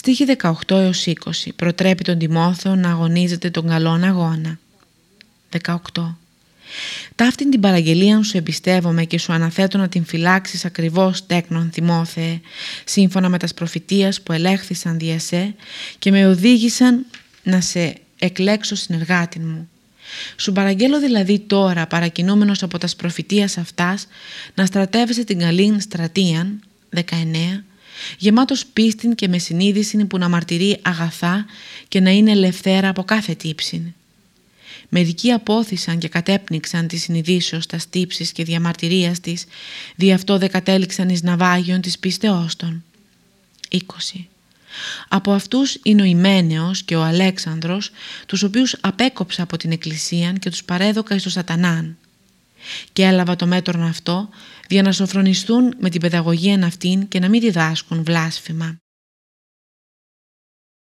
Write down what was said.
Στίχη 18 έως 20. Προτρέπει τον Τιμόθεο να αγωνίζεται τον καλόν αγώνα. 18. Ταύτην την παραγγελία σου εμπιστεύομαι και σου αναθέτω να την φυλάξεις ακριβώς τέκνον Τιμόθεε, σύμφωνα με τας προφητείας που ελέγχθησαν δια σε και με οδήγησαν να σε εκλέξω συνεργάτη μου. Σου παραγγέλω δηλαδή τώρα παρακινούμενος από τας προφητείας αυτάς να στρατεύεσαι την καλή στρατείαν 19 γεμάτος πίστην και με συνείδηση που να μαρτυρεί αγαθά και να είναι ελευθέρα από κάθε τύψη. Μερικοί απόθυσαν και κατέπνιξαν τη συνειδήσεως τας τύψεις και διαμαρτυρίας της, δι' αυτό δε κατέληξαν εις ναυάγιον της πίστεώς των. 20. Από αυτούς είναι ο Ιμένεος και ο Αλέξανδρος, τους οποίους απέκοψα από την Εκκλησία και τους παρέδωκα εις το σατανάν. Και έλαβα το μέτρο αυτό για να σοφρονιστούν με την παιδαγωγία αυτήν και να μην διδάσκουν βλάσφημα.